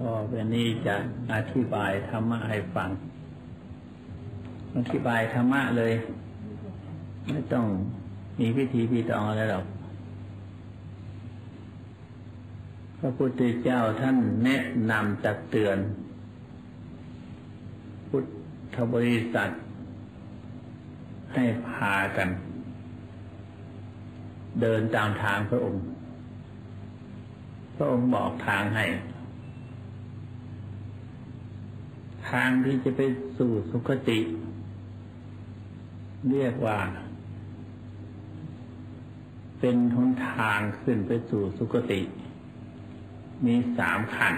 ต่อไปนี้จะอธิบายธรรมะให้ฟัง อธิบายธรรมะเลย ไม่ต้องมีพิธีพิธองอะไรหรอก พระพุทธเจ้าท่านแนะนำตักเตือน พุทธบริษัท ให้พากัน เดินตามทางพระองค์ พระองค์บอกทางให้ ทางที่จะไปสู่สุคติ เรียกว่า เป็นทนทางขึ้นไปสู่สุคติ มีสามขั้น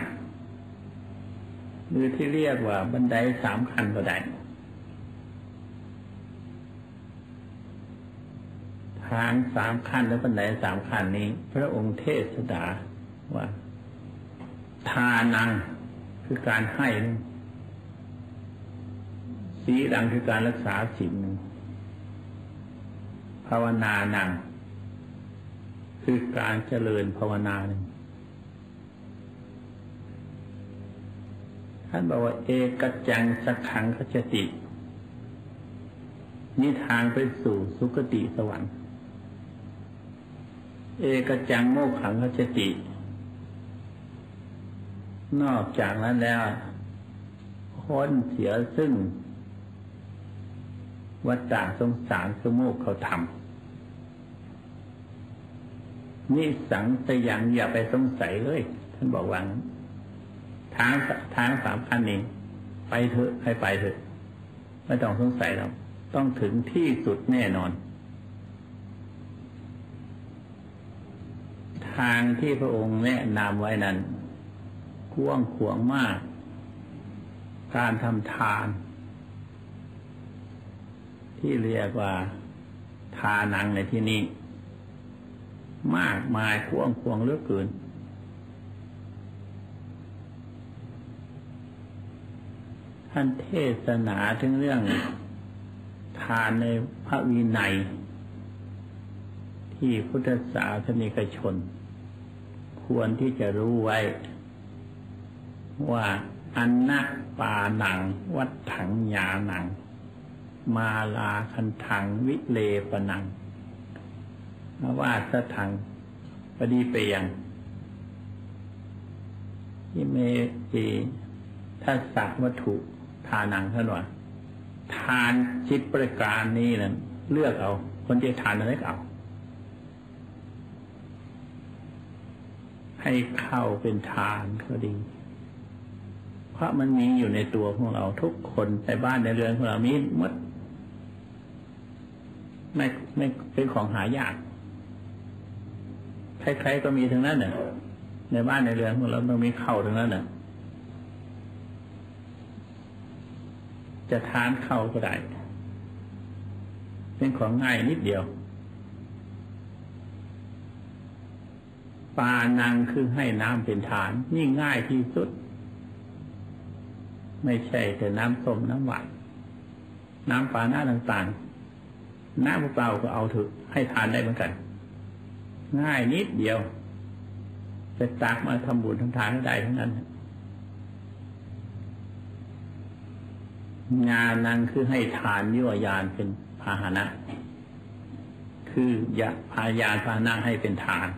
หรือที่เรียกว่าบันไดสามขั้นก็ได้ทางสามขั้นและบันไดสามขั้นนี้ พระองค์เทศดาว่า ทานังคือการให้ สีดังคือการรักษาศีลภาวนานังคือการเจริญภาวนาหนึ่งท่านบอกว่า เอกจังสักขังขจตินี่ทางไปสู่สุคติสวรรค์ เอกจังโมกขังขจติ นอกจากนั้นแล้วพ้นเสียซึ่ง วัฏฏะสงสารสมุขเขาทำนี่สังสยังอย่าไปสงสัยเลย ท่านบอกว่าทางทางสามพันนี้ไปเถอะให้ไปเถอะ ไม่ต้องสงสัยเราต้องถึงที่สุดแน่นอน ทางที่พระองค์แนะนำไว้นั้นกว้างขวางมาก การทำทาน ที่เรียกว่าทานังในที่นี้ มากมายกว้างขวางเหลือเกิน ท่านเทศนาถึงเรื่องทานในพระวินัย ที่พุทธศาสนิกชน ควรที่จะรู้ไว้ ว่าอันนะปาหนัง วัดถังยาหนัง มาลาคันถังวิเลปนังมาว่าสถังปดีเปียงที่เมตีทัศวัตถุทานังท่านว่าทานชิดประการนี้นั้นเลือกเอา คนที่ทานอะไรก็เอา ให้เข้าเป็นทานก็ดี เพราะมันมีอยู่ในตัวของเราทุกคนในบ้านในเรือนของเรามีหมด ไม่ไม่เป็นของหายากใครๆก็มีทั้งนั้นเนี่ยในบ้านในเรือนของเราต้องมีเข้าทั้งนั้นเนี่ยจะทานเข้าก็ได้เป็นของง่ายนิดเดียวปานังคือให้น้ำเป็นฐานนี่ง่ายที่สุด ไม่ใช่แต่น้ำส้มน้ำหวานน้ำปลาหน้าต่างๆ น้ำเปล่าก็เอาถึกให้ทานได้เหมือนกัน ง่ายนิดเดียวจะตักมาทำบุญทำทานได้ทั้งนั้นงานนั้นคือให้ทานยั่วยานเป็นพาหนะ คืออย่าพายานพาหนะให้เป็นทาน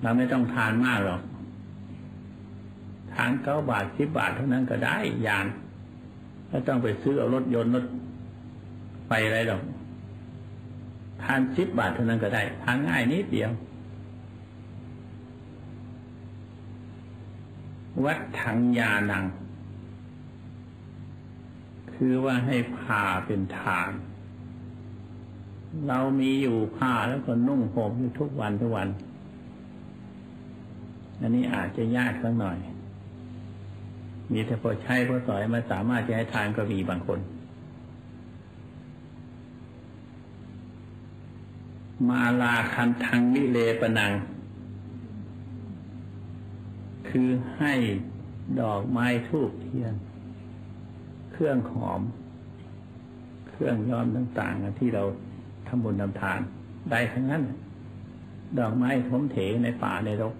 เราไม่ต้องทานมากหรอก ทานเก้าบาทสิบบาทเท่านั้นก็ได้ยานไม่ต้องไปซื้อเอารถยนต์รถ ไฟอะไรหรอกทานสิบบาทเท่านั้นก็ได้ทานง่ายนิดเดียว วัดถังยานัง คือว่าให้ผ้าเป็นทาน เรามีอยู่ผ้าแล้วก็นุ่งห่มอยู่ทุกวันทุกวัน อันนี้อาจจะยากสักหน่อย มีแต่พอใช้พอสอยมาสามารถจะให้ทานก็มีบางคน มาลาคันทังวิเลปนัง คือให้ดอกไม้ทูบเทียน เครื่องหอม เครื่องย้อมต่างๆที่เราทำบุญทำทาน ได้ทั้งนั้น ดอกไม้ทมเถในป่าในรก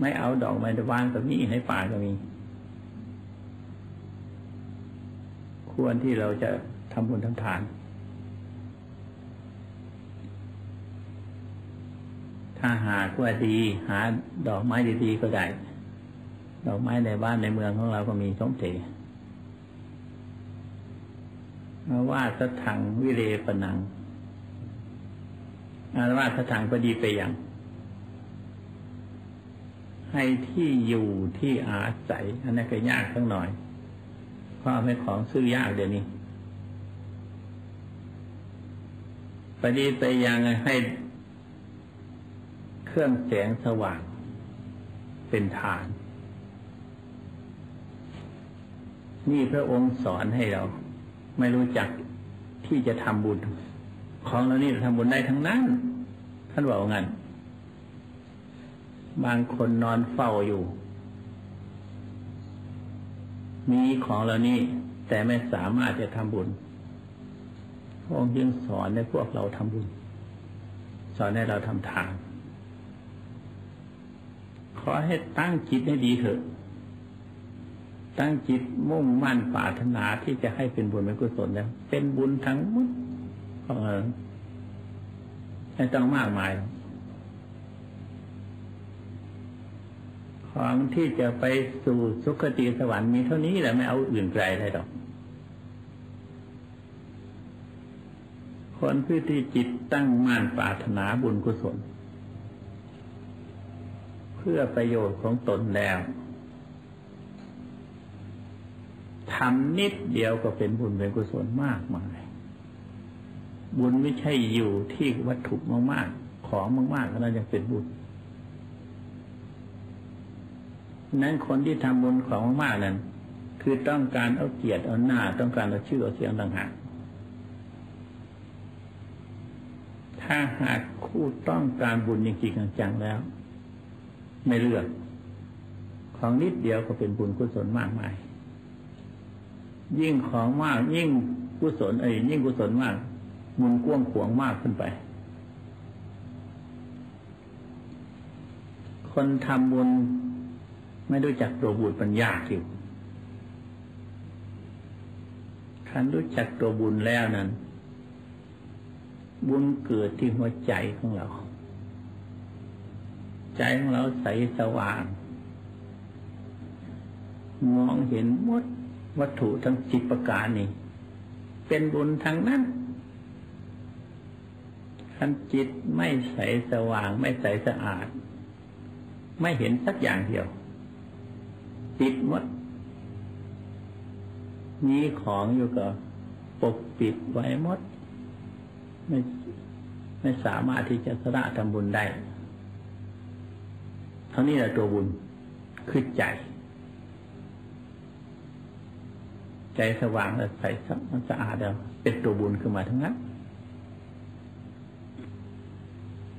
ไม่เอาดอกไม้วางก็มีในป่าก็มี ควรที่เราจะทำบุญทำทานาหากว่าดี หาดอกไม้ดีๆก็ได้ ดอกไม้ในบ้านในเมืองของเราก็มีสมเจมาว่าสถังวิเลปนัง อาว่าสถังพอดีไปอย่าง ให้ที่อยู่ที่อาศัย อันนั้นก็ยากสักหน่อยเพราะไม่ของซื้อยากเดี๋ยวนี้ปดีไปยังให้ เครื่องแสงสว่าง เป็นฐาน นี่พระองค์สอนให้เรา ไม่รู้จักที่จะทำบุญ ของเรานี่ทำบุญได้ทั้งนั้น ท่านบอกงั้น บางคนนอนเฝ้าอยู่ มีของเรานี่แต่ไม่สามารถจะทำบุญพระองค์ยังสอนให้พวกเราทำบุญ สอนให้เราทำทาน อให้ตั้งจิตให้ดีเถอะ ตั้งจิตมุ่งมั่นปรารถนาที่จะให้เป็นบุญเป็นกุศลแล้วเป็นบุญทั้งหมดไม่ต้องมากมายของที่จะไปสู่สุคติสวรรค์มีเท่านี้แหละไม่เอาอื่นไกลเลยดอกคนที่ที่จิตตั้งมั่นปรารถนาบุญกุศล พื่อประโยชน์ของตนแล้วทำนิดเดียวก็เป็นบุญเป็นกุศลมากมาย บุญไม่ใช่อยู่ที่วัตถุมากๆ ของมากๆแล้วยังเป็นบุญ นั้นคนที่ทำบุญของมากๆนั้น คือต้องการเอาเกียรติเอาหน้า ต้องการเอาชื่อเอาเสียงต่างหากถ้าหากคู่ต้องการบุญจริงๆจังๆแล้ว ไม่เลือกของนิดเดียวก็เป็นบุญกุศลมากมาย ยิ่งของมาก ยิ่งกุศลเอ้ยยิ่งกุศลมากบุญกว้างขวางมากขึ้นไป คนทำบุญไม่รู้จักตัวบุญปัญญาอยู่คันรู้จักตัวบุญแล้วนั้น บุญเกิดที่หัวใจของเรา ใจของเราใสสว่าง มองเห็นมดวัตถุทั้งจิตประการนี้เป็นบุญทั้งนั้นคันจิตไม่ใสสว่างไม่ใสสะอาด ไม่เห็นสักอย่างเดียว ปิดหมดมีของอยู่ก็ปกปิดไว้หมด ไม่ไม่สามารถที่จะสระทำบุญได้ ท่านี้แหละตัวบุญคือใจ ใจสว่างและใสมันสะอาดแล้วเป็นตัวบุญขึ้นมาทั้งนั้น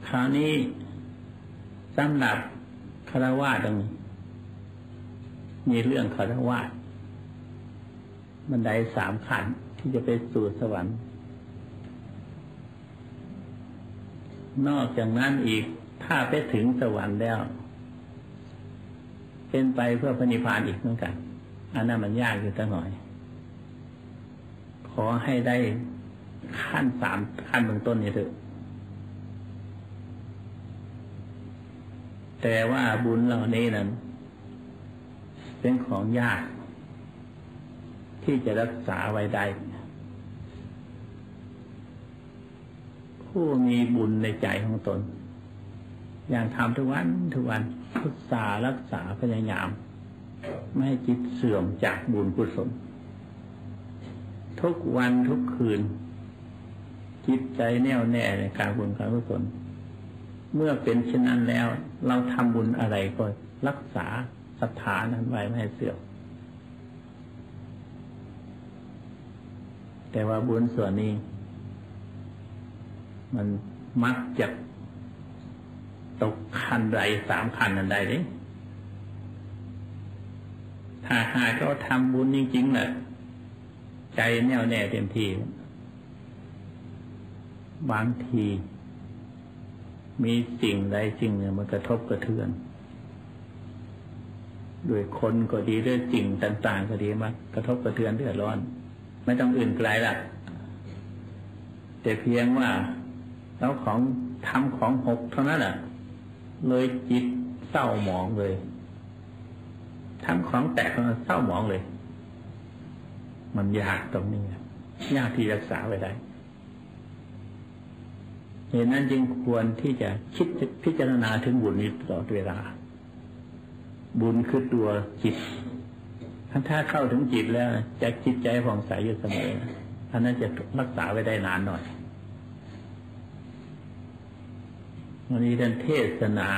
คราวนี้สำหรับคารวะตรงนี้มีเรื่องคารวะบันไดสามขันที่จะไปสู่สวรรค์ นอกจากนั้นอีกถ้าไปถึงสวรรค์แล้ว เป็นไปเพื่อพระนิพพานอีกเหมือนกัน อันนั้นมันยากอยู่ตั้งหน่อย ขอให้ได้ขั้นสามขั้นเบื้องต้นนี้เถอะ แต่ว่าบุญเหล่านี้นั้น เป็นของยาก ที่จะรักษาไว้ได้ ผู้มีบุญในใจของตน อย่างทำทุกวันทุกวัน พุทธารักษาพยายาม ไม่ให้จิตเสื่อมจากบุญกุศล ทุกวันทุกคืน จิตใจแน่วแน่ในการบุญการกุศลเมื่อเป็นเช่นนั้นแล้ว เราทำบุญอะไรก็รักษาสถานั้นไว้ไม่ให้เสื่อมแต่ว่าบุญส่วนนี้ มันมักจะ ตกคันใดสามคันนันใดเลยถ้าหากเขาทำบุญจริงๆแหละใจแน่วแน่เต็มที่บางที มีสิ่งใดสิ่งหนึ่งมันกระทบกระเทือนด้วยคนก็ดีด้วยสิ่งต่างๆก็ดีมากระทบกระเทือนเดือดร้อน ไม่ต้องอื่นไกลละแต่เพียงว่าเราของทำของหกเท่านั้นแหละ เลยจิตเศร้าหมองเลยทำของแตกมันเศร้าหมองเลย มันยากตรงนี้ยากที่รักษาไว้ได้เหตุนั้นจึงควรที่จะคิดพิจารณาถึงบุญนี้ตลอดเวลา บุญคือตัวจิตถ้าเข้าถึงจิตแล้วจะจิตใจผ่องใสอยู่เสมออันนั้นจะรักษาไว้ได้นานหน่อย วันนี้ท่านเทศนา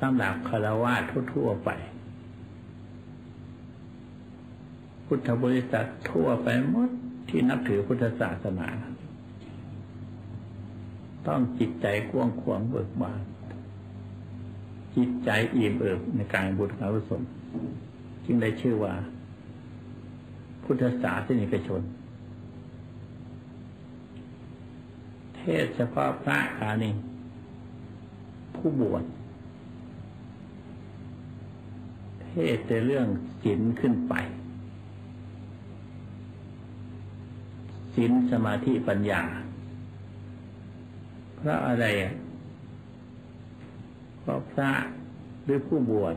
สำหรับคารวะทั่วๆไป พุทธบริษัททั่วไปหมดที่นับถือพุทธศาสนา ต้องจิตใจกว้างขวางเบิกบานจิตใจอิ่มเอิบในการบุญอาวุศมจึงได้ชื่อว่า พุทธศาสนิกชน เทศเฉพาะพระกานี ผู้บวชเทศในเรื่องศีลขึ้นไปศีลสมาธิปัญญา พระอะไรอะเพราะพระหรือผู้บวช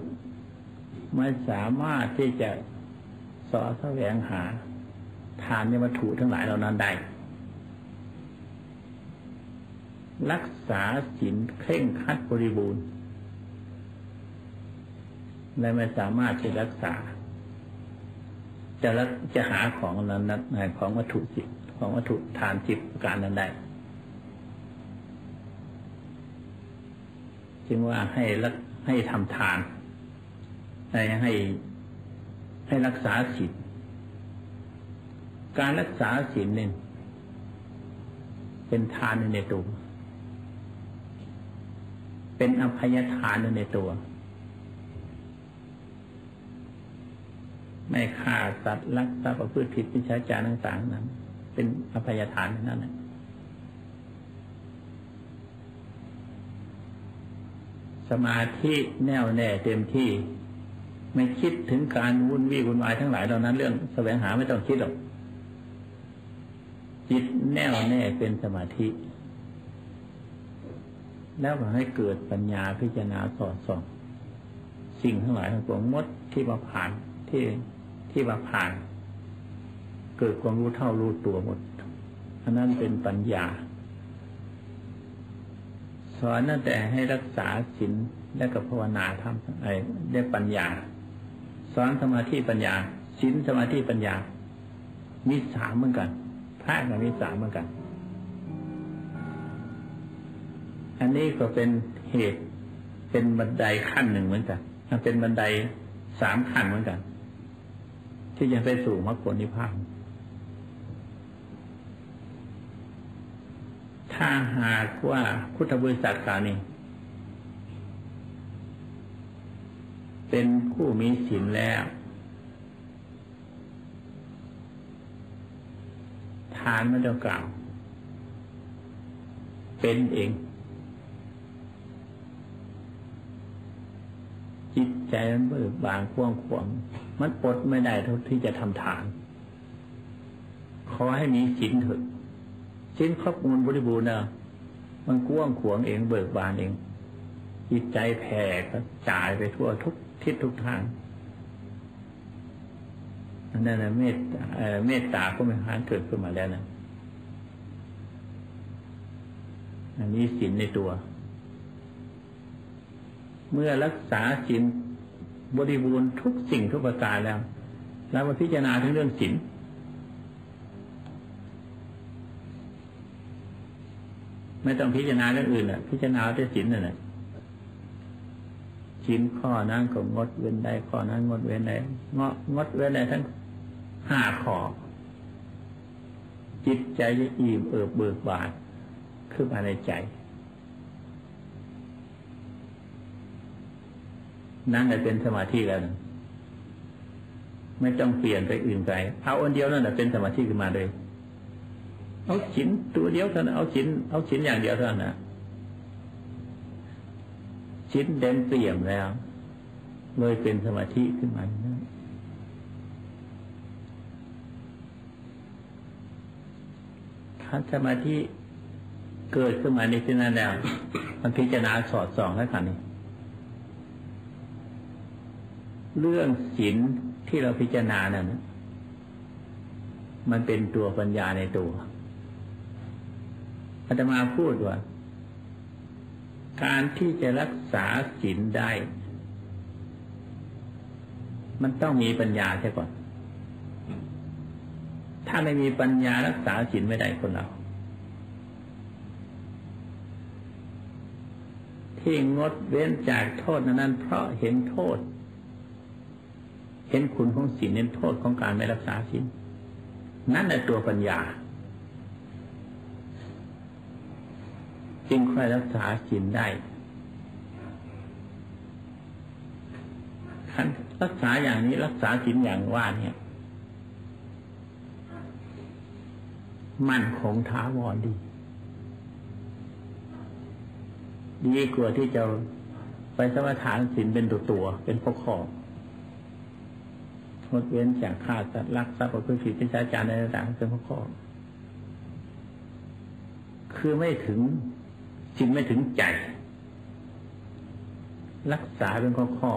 ไม่สามารถที่จะสอแสวงหาทานในวัตถุทั้งหลายเหล่านั้นได้ รักษาศีลเคร่งคัดบริบูรณ์และไม่สามารถจะรักษา จะรักจะหาของนั้นนั้นของวัตถุจิต ของวัตถุทานจิตการนั้นได้จึงว่าให้รักให้ทำทาน ให้ให้ให้รักษาศีลการรักษาศีลเนี่ยเป็นทานในตัว เป็นอภัยทานในตัว ไม่ฆ่าสัตว์รักทรัพย์ประพฤติผิดวิชาจารต่างๆนั้น เป็นอภัยทานนั่นแหละสมาธิแน่วแน่เต็มที่ ไม่คิดถึงการวุ่นวี่วุ่นวายทั้งหลายเหล่านั้น เรื่องแสวงหาไม่ต้องคิดหรอกจิตแน่วแน่เป็นสมาธิ แล้วก็ให้เกิดปัญญาพิจารณาสอดส่องสิ่งทั้งหลายทั้งปวงมดที่มาผ่านที่ที่มาผ่าน เกิดความรู้เท่ารู้ตัวหมดอันนั้นเป็นปัญญา สอนนั่นแต่ให้รักษาศีลและกับภาวนาทำไอ้ได้ปัญญา สอนสมาธิปัญญาศีลสมาธิปัญญามีสามเหมือนกันพระก็มีสามเหมือนกัน อันนี้ก็เป็นเหตุเป็นบันไดขั้นหนึ่งเหมือนกันมันเป็นบันไดสามขั้นเหมือนกัน ที่จะไปสู่มรรคผลนิพพานถ้าหากว่าพุทธบริษัทกานี้เป็นผู้มีศีลแล้ว ทานไม่ต้องกล่าว เป็นเอง ใจมันเบิกบานกว้างขวางมันปดไม่ได้ทุกที่จะทำทาน ขอให้มีศีลเถิดชิ้นครอบมูลบริบูรณ์นะมันกว้างขวางเองเบิกบานเองจิตใจแผ่กระจายไปทั่วทุกทิศทุกทางอันนั้นนะเมตเมตตาก็ไม่หานเกิดขึ้นมาแล้วนะอันนี้ศีลในตัว เมื่อรักษาศีล บริบูรณ์ทุกสิ่งทุกประการแล้วเรามาพิจารณาถึงเรื่องศีลไม่ต้องพิจารณาเรื่องอื่นอะพิจารณาแต่ศีลนั่นแหละศีลข้อนั้นก็งดเว้นได้ข้อนั้นงดเว้นได้งดงดเว้นได้ทั้งห้าข้อจิตใจจะอิ่มเอิบเบิกบานขึ้นมาในใจ นั่นแหละเป็นสมาธิแล้วนไม่ต้องเปลี่ยนไปอื่นไปเอาอันเดียวนั่นแหละเป็นสมาธิขึ้นมาเลย เอาฉินตัวเดียวเท่านั้นเอาฉินเอาฉินอย่างเดียวเท่านั้นนะชิ้นเด่นเปี่ยมแล้วเลยเป็นสมาธิขึ้นมานะถ้าสมาธิเกิดขึ้นมาในที่นั้นแล้วมันพิจารณาสอดส่องแล้วกันนี่ เรื่องศีลที่เราพิจารณานั้นมันเป็นตัวปัญญาในตัวอาตมาพูดว่า การที่จะรักษาศีลได้ มันต้องมีปัญญาใช่ก่อน ถ้าไม่มีปัญญารักษาศีลไม่ได้คนเรา ที่งดเว้นจากโทษนั้น เพราะเห็นโทษ เห็นคุณของศีลเห็นโทษของการไม่รักษาศีลนั่นแหละตัวปัญญาจึงค่อยรักษาศีลได้รักษาอย่างนี้รักษาศีลอย่างว่าเนี่ย มั่นคงท้าวรดี ดีกว่าที่จะไปสมถานศีลเป็นตัวตัวเป็นพกข้อ งดเว้นจากฆ่าสัตว์รักทรัพย์ประพฤติผิดพิจารณาในต่างๆเป็นข้อคือไม่ถึงจิตไม่ถึงใจ รักษาเป็นข้อข้อ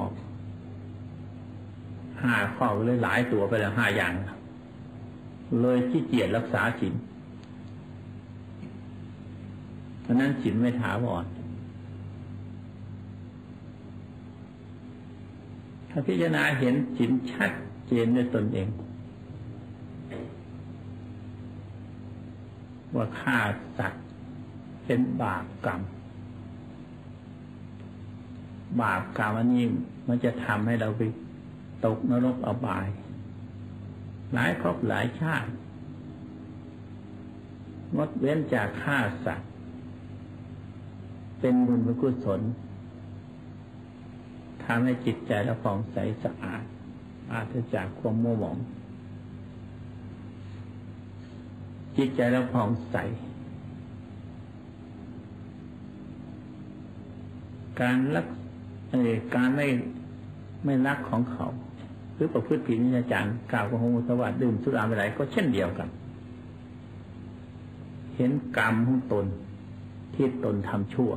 ห้าข้อเลยหลายตัวไปแล้วห้าอย่าง เลยที่เกียจรักษาจิตเพราะนั้นจิตไม่ถาวรถ้าพิจารณาเห็นจิตชัด เจนด้วยตนเอง ว่าฆ่าสัตว์เป็นบาปกรรม บาปกรรมอันนี้มันจะทำให้เราไปตกนรกอบาย หลายครอบหลายชาติงดเว้นจากฆ่าสัตว์ เป็นบุญเป็นกุศลทำให้จิตใจเราผ่องใสสะอาด อาจจะจากความมัวหมอง จิตใจเราผ่องใส การรักการไม่ไม่รักของเขา หรือประพฤติผิดนิจารกล่าวกับหงสวัสดิ์ดื่มสุราอะไรก็เช่นเดียวกัน เห็นกรรมของตนที่ตนทำชั่ว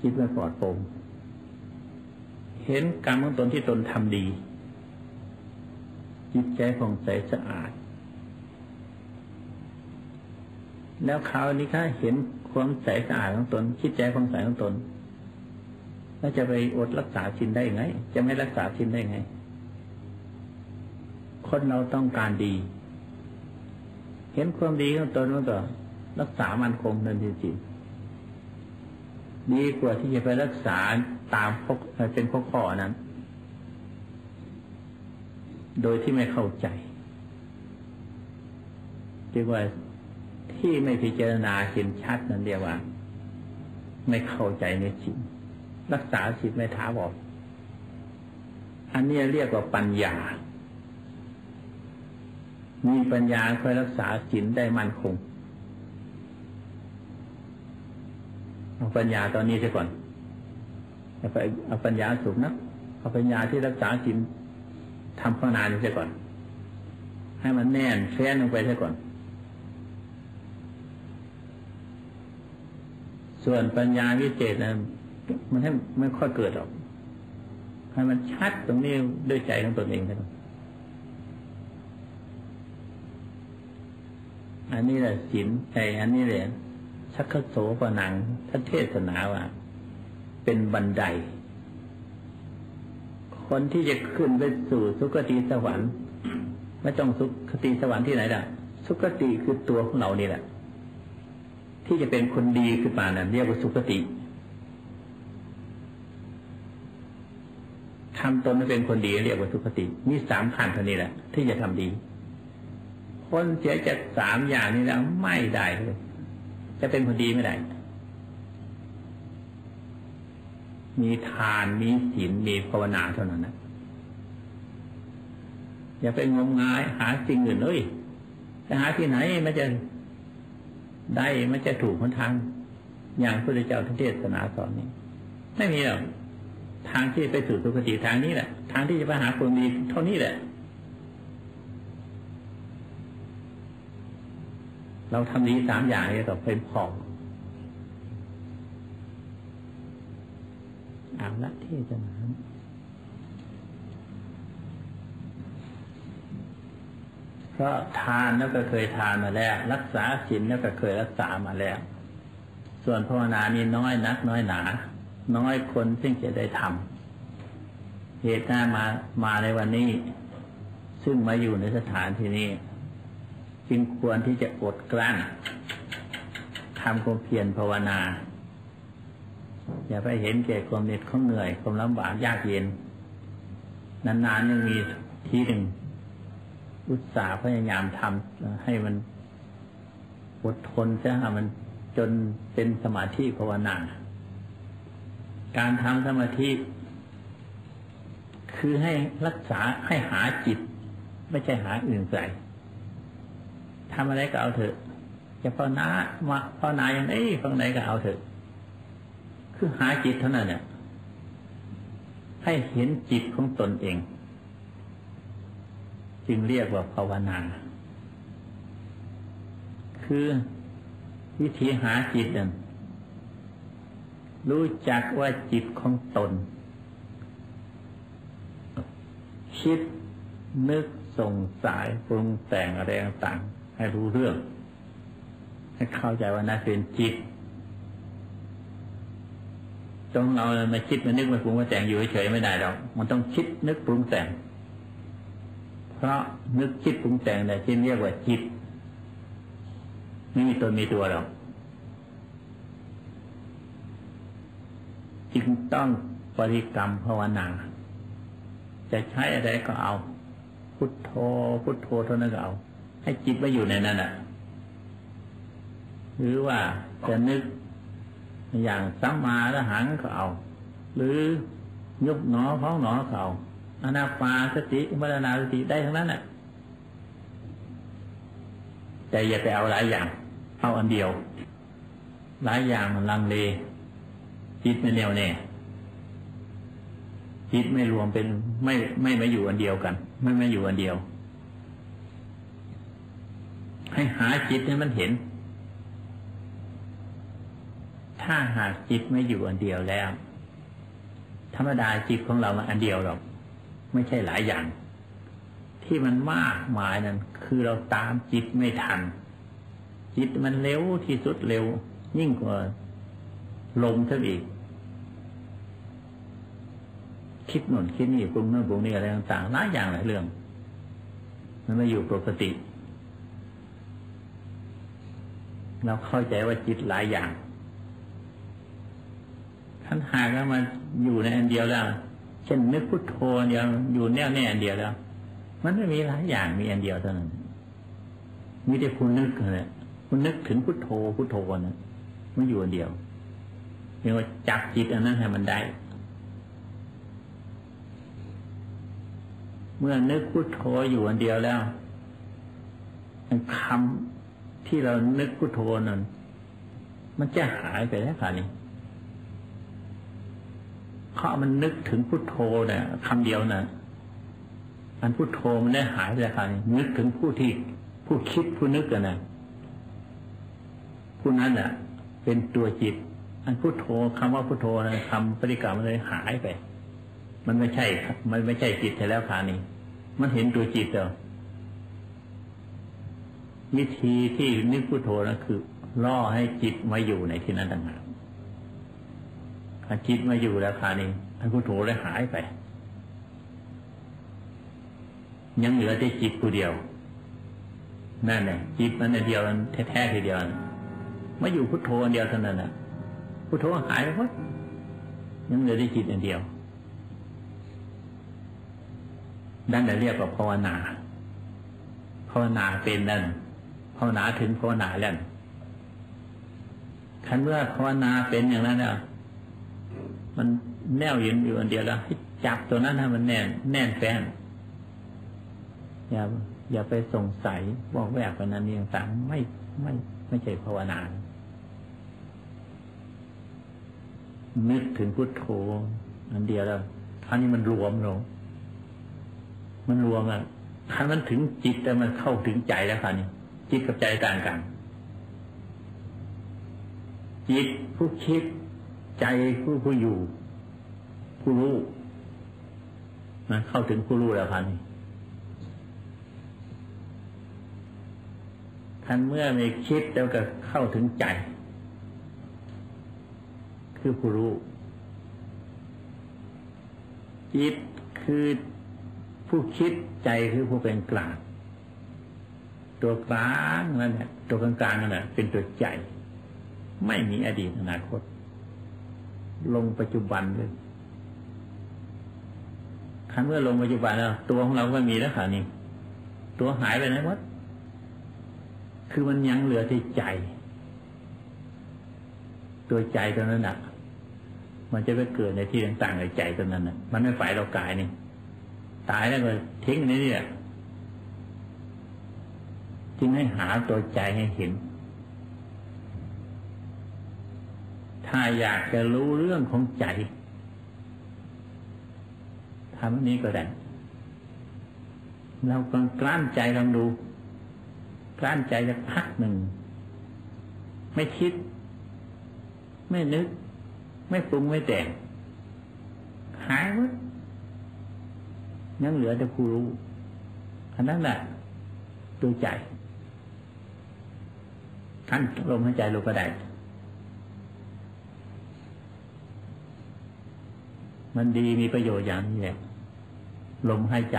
คิดว่าปลอดโปร่ง เห็นกรรมของตนที่ตนทำดี จิตใจผ่องใสสะอาด แล้วคราวนี้ถ้าเห็นความใสสะอาดของตนคิดใจความใสของตนแล้วจะไปอดรักษาชินได้ไง จะไม่รักษาชินได้ไง คนเราต้องการดี เห็นความดีของตนมันก็รักษามันคงนั่นจริง ดีกว่าที่จะไปรักษาตามพกเป็นพกข้อนั้น โดยที่ไม่เข้าใจเรียกว่าที่ไม่พิจารณาเห็นชัดนั่นเดียวว่า ไม่เข้าใจในจิตรักษาจิตไม่ท้าบอกอันนี้เรียกว่าปัญญา มีปัญญาคอยรักษาจิตได้มั่นคง เอาปัญญาตอนนี้ใช่ก่อนเอาไปเอาปัญญาสูงนะเอาปัญญาที่รักษาจิตทำข้างนานใช่ก่อน ให้มันแน่นแฟ้นลงไปใช่ก่อน ส่วนปัญญาวิเศษนะมันให้ไม่ค่อยเกิดหรอกให้มันชัดตรงนี้ด้วยใจของตนเองนะอันนี้แหละศีลใจอันนี้แหละ ชักโสปนังท่านเทศนาว่า เป็นบันได คนที่จะขึ้นไปสู่สุคติสวรรค์ ไม่ต้องสุคติสวรรค์ที่ไหนล่ะ สุคติคือตัวของเรานี่แหละ ที่จะเป็นคนดีขึ้นมานั้นเรียกว่าสุคติทำตนให้เป็นคนดีเรียกว่าสุคติ มีสามขั้นเท่านี้แหละ ที่จะทำดี คนเสียจากสามอย่างนี้แล้วไม่ได้เลย จะเป็นคนดีไม่ได้ มีทานมีศีลมีภาวนาเท่านั้นนะอย่าไปงมงายหาสิ่งอื่นเลยจะหาที่ไหนมันจะได้ไม่จะถูกคนทาง อย่างพระพุทธเจ้าทเทศนาสอนนี้ ไม่มีหรอกทางที่ไปสู่สุคติทางนี้แหละ ทางที่จะไปหาความดีเท่านี้แหละ เราทำดีสามอย่างนี้ก็เป็นพอเอาละที่จะมาเพราะทานแล้วก็เคยทานมาแล้ว รักษาศีลแล้วก็เคยรักษามาแล้ว ส่วนภาวนานี่น้อยนัก น้อยหนา น้อยคนซึ่งจะได้ทำเหตุการณ์มามาในวันนี้ ซึ่งมาอยู่ในสถานที่นี้ จึงควรที่จะอดกลั้นทำความเพียรภาวนา อย่าไปเห็นแก่ความเหน็ดความเหนื่อยความลำบากยากเย็น นานๆยังมีทีหนึ่ง อุตสาห์พยายามทำให้มันอดทนจะให้มันจนเป็นสมาธิภาวนา การทำสมาธิ คือให้รักษาให้หาจิต ไม่ใช่หาอื่นใส่ ทำอะไรก็เอาเถอะจะภาวนามาภาวนาอย่างไรภาวนก็เอาเถอะ คือหาจิตเท่านั้นเนี่ยให้เห็นจิตของตนเอง จึงเรียกว่าภาวนา คือวิธีหาจิตนั้นรู้จักว่าจิตของตน คิดนึกสงสายปรุงแต่งอะไรต่าง ให้รู้เรื่อง ให้เข้าใจว่านั่นเป็นจิตจงเรามาคิดมานึกมาปรุงมาแต่งอยู่เฉยไม่ได้หรอกมันต้องคิดนึกปรุงแต่ง เพราะนึกคิดปรุงแต่งเนี่ยที่เรียกว่าจิต ไม่มีตนมีตัวหรอกจึงต้องบริกรรมภาวนา จะใช้อะไรก็เอา พุทโธพุทโธเท่านั้นก็เอา ให้จิตไว้อยู่ในนั้นอะ หรือว่าจะนึกอย่างสัมมาละหังก็เอา หรือยุบหนอพ้องหนอเอาอนาปาสติมรณาสติได้ทั้งนั้นแหละแต่อย่าไปเอาหลายอย่าง เอาอันเดียว หลายอย่างมันลังเล จิตไม่แน่วแน่จิตไม่รวมเป็นไม่ไม่มาอยู่อันเดียวกัน ไม่มาอยู่อันเดียว ให้หาจิตให้มันเห็น ถ้าหากจิตไม่อยู่อันเดียวแล้ว ธรรมดาจิตของเรามันอันเดียวหรอก ไม่ใช่หลายอย่าง ที่มันมากมายนั้น คือเราตามจิตไม่ทัน จิตมันเร็วที่สุดเร็ว ยิ่งกว่าลมซะอีกคิดหนุนคิดนี่ปรุงนั่นปรุงนี่อะไรต่างๆหลายอย่างหลายเรื่อง มันไม่อยู่ปกติ เราเข้าใจว่าจิตหลายอย่างท่านหากแล้วมันอยู่ในอันเดียวแล้ว เช่นนึกพุทโธเดียวอยู่แน่วแน่อันเดียวแล้ว มันไม่มีหลายอย่างมีอันเดียวเท่านั้นมีแต่คุณนึกเลยคุณนึกถึงพุทโธพุทโธนะมันอยู่อันเดียวเรียกว่าจับจิตอันนั้นให้มันได้เมื่อนึกพุทโธอยู่อันเดียวแล้วคำ ที่เรานึกพุทโธนั้นมันจะหายไปแล้วค่ะนี่เพราะมันนึกถึงพุทโธเนี่ยคำเดียวนะ่ะอันพุทโธมันได้หายไปแล้วค่ะนี่นึกถึงผู้ที่ผู้คิดผู้นึกกันนะผู้นั้นแหละเป็นตัวจิต อันพุทโธคำว่าพุทโธนะคำปฏิกรรมมันเลยหายไป มันไม่ใช่มันไม่ใช่จิตแล้วคานี้มันเห็นตัวจิตเดียว วิธีที่นึกพุทโธนะคือ ล่อให้จิตมาอยู่ในที่นั้นต่างหากถ้าจิตมาอยู่แล้วคานี้อันพุทโธเลยหายไป ยังเหลือแต่จิตผู้เดียวนั่นแหละจิตมันเดียวแท้ๆทีเดียวมาอยู่พุทโธอันเดียวเท่านั้นแหละพุทโธหายไปหมดยังเหลือได้จิตอันเดียวนั่นแหละเรียกว่าภาวนาภาวนาเป็นนั่น ภาวนาถึงภาวนาแล้วคันเมื่อภาวนาเป็นอย่างนั้นแล้วมันแน่วยืนอยู่อันเดียวแล้วจับตัวนั้นให้มันแน่นแน่นแฟ้นอย่าอย่าไปสงสัยบอกแวกไปนั้นนี่ต่างไม่ไม่ไม่ใช่ภาวนา นึกถึงพุทโธอันเดียวแล้วครานี้มันรวมลงมันรวมอะครั้มันถึงจิตแต่มันเข้าถึงใจแล้วคราวนี้ จิตกับใจต่างกัน จิตผู้คิด ใจผู้ผู้อยู่ ผู้รู้มันเข้าถึงผู้รู้แล้วครานท่านเมื่อไม่คิดแล้วก็เข้าถึงใจ คือผู้รู้ จิตคือผู้คิดใจคือผู้เป็นกลาง ตัวกลางนั่นแหละตัวกลางกลางนั่นแหละเป็นตัวใจ ไม่มีอดีตอนาคต ลงปัจจุบันเลยครั้งเมื่อลงปัจจุบันแล้ว ตัวของเราไม่มีแล้วค่ะนี่ตัวหายไปไหนหมดคือมันยังเหลือที่ใจ ตัวใจตัวนั้นอะมันจะไปเกิดในที่ต่างๆในใจตัวนั้นอะ มันไม่ฝ่ายเรากายนี่ ตายแล้วก็ทิ้งนี่เนี่ย จึงให้หาตัวใจให้เห็น ถ้าอยากจะรู้เรื่องของใจทำนี้ก็ได้ เรากกลั้นใจลองดู กลั้นใจจะพักหนึ่ง ไม่คิด ไม่นึก ไม่ปรุงไม่แต่งหายหมดยังเหลือแต่ผู้รู้อันนั้นแหละดูใจ ท่านลมหายใจลงก็ได้ มันดีมีประโยชน์อย่างนี้แหละลมหายใจ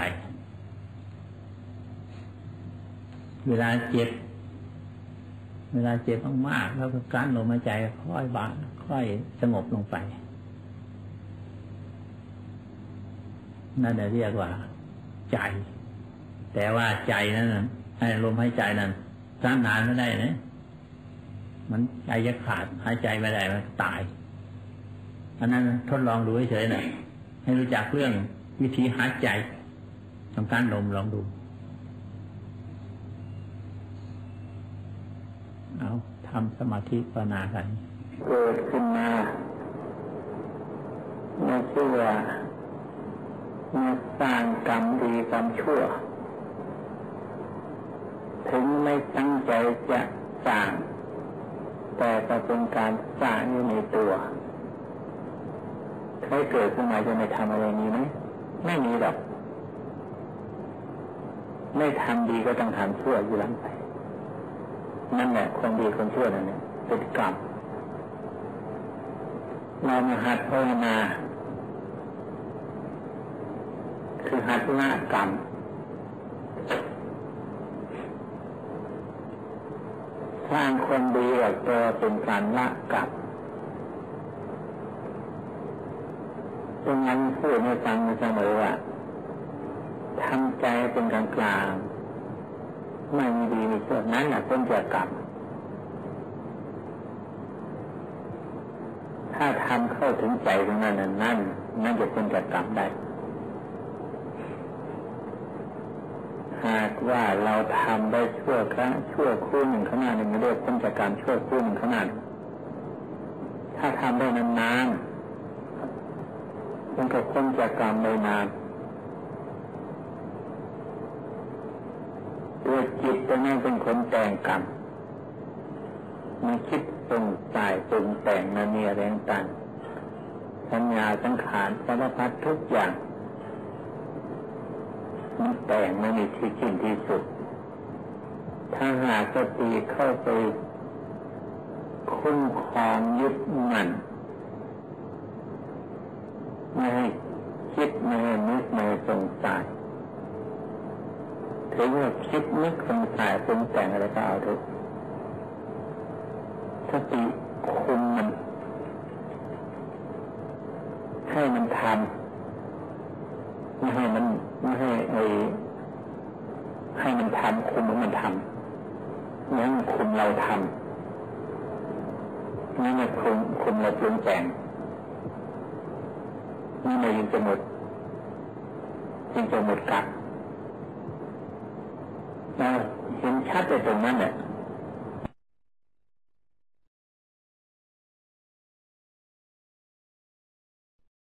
เวลาเจ็บ เวลาเจ็บมากๆแล้วก็กั้นลมหายใจค่อยบานค่อยสงบลงไป นั่นเรียกว่า ใจ แต่ว่าใจนั้นให้ลมหายใจนั้นสั้นนานไม่ได้นะ มันใจจะขาดหายใจไม่ได้มันตาย อันนั้นทดลองดูเฉยๆนะให้รู้จักเรื่องวิธีหายใจทำการลมลองดูเอาทำสมาธิภาวนากันเกิดขึ้นมาไม่เชื่อมาสร้างกรรมดีกรรมชั่ว ถึงไม่ตั้งใจจะสร้าง แต่ก็เป็นการสร้างอยู่ในตัวใครเกิดขึ้นมาจะไม่ทำอะไรนี้ไหมไม่มีหรอกไม่ทำดีก็ต้องทำชั่วอยู่หลังไปนั่นแหละคนดีคนชั่วนั่นแหละเป็นกรรมเรามาหัดภาวนาคือหัดละกรรม สร้างคนดีออกตัวเป็นการละกรรมตรงนั้นพูดให้ฟังเสมอว่าทำใจเป็นกลางกลางไม่มีดีมีชั่วนั้นแหละเป็นจะกรรมถ้าทำเข้าถึงใจตรงนั้นนั่นนั่นจะเป็นจะกรรมได้หาก ว่าเราทำได้ชั่วครั้งชั่วครู่หนึ่งขนาดหนึ่งเรียกพ้นจากการชั่วครู่หนึ่งขนาดถ้าทำได้นานๆมันก็พ้นจากกรรมได้นานตัวจิตตัวนี้เป็นคนแต่งกรรมมันคิดปรุงตายปรุงแต่งนาเนียแรงต่างสัญญาสังขารสารพัดทุกอย่าง แต่งไม่มีที่สิ้นที่สุด ถ้าหากสติเข้าไปคุ้มครองยึดมั่นไม่ให้คิดไม่ให้นึกไม่ให้สงสัยถึงว่าคิดนึกสงสัยปรุงแต่งอะไรก็เอาเถอะสติคุมมัน ให้มันทำไม่ให้มันไม่ให้ไอ้ให้มันทำคุมมันทำงั้นคุมเราทำงั้นคุมคุมเรา ปรุงแต่งนี่ไม่ยิงจะหมดยิงจะหมดกัดเราเห็นชัดแต่ตรงนั้นเนี่ย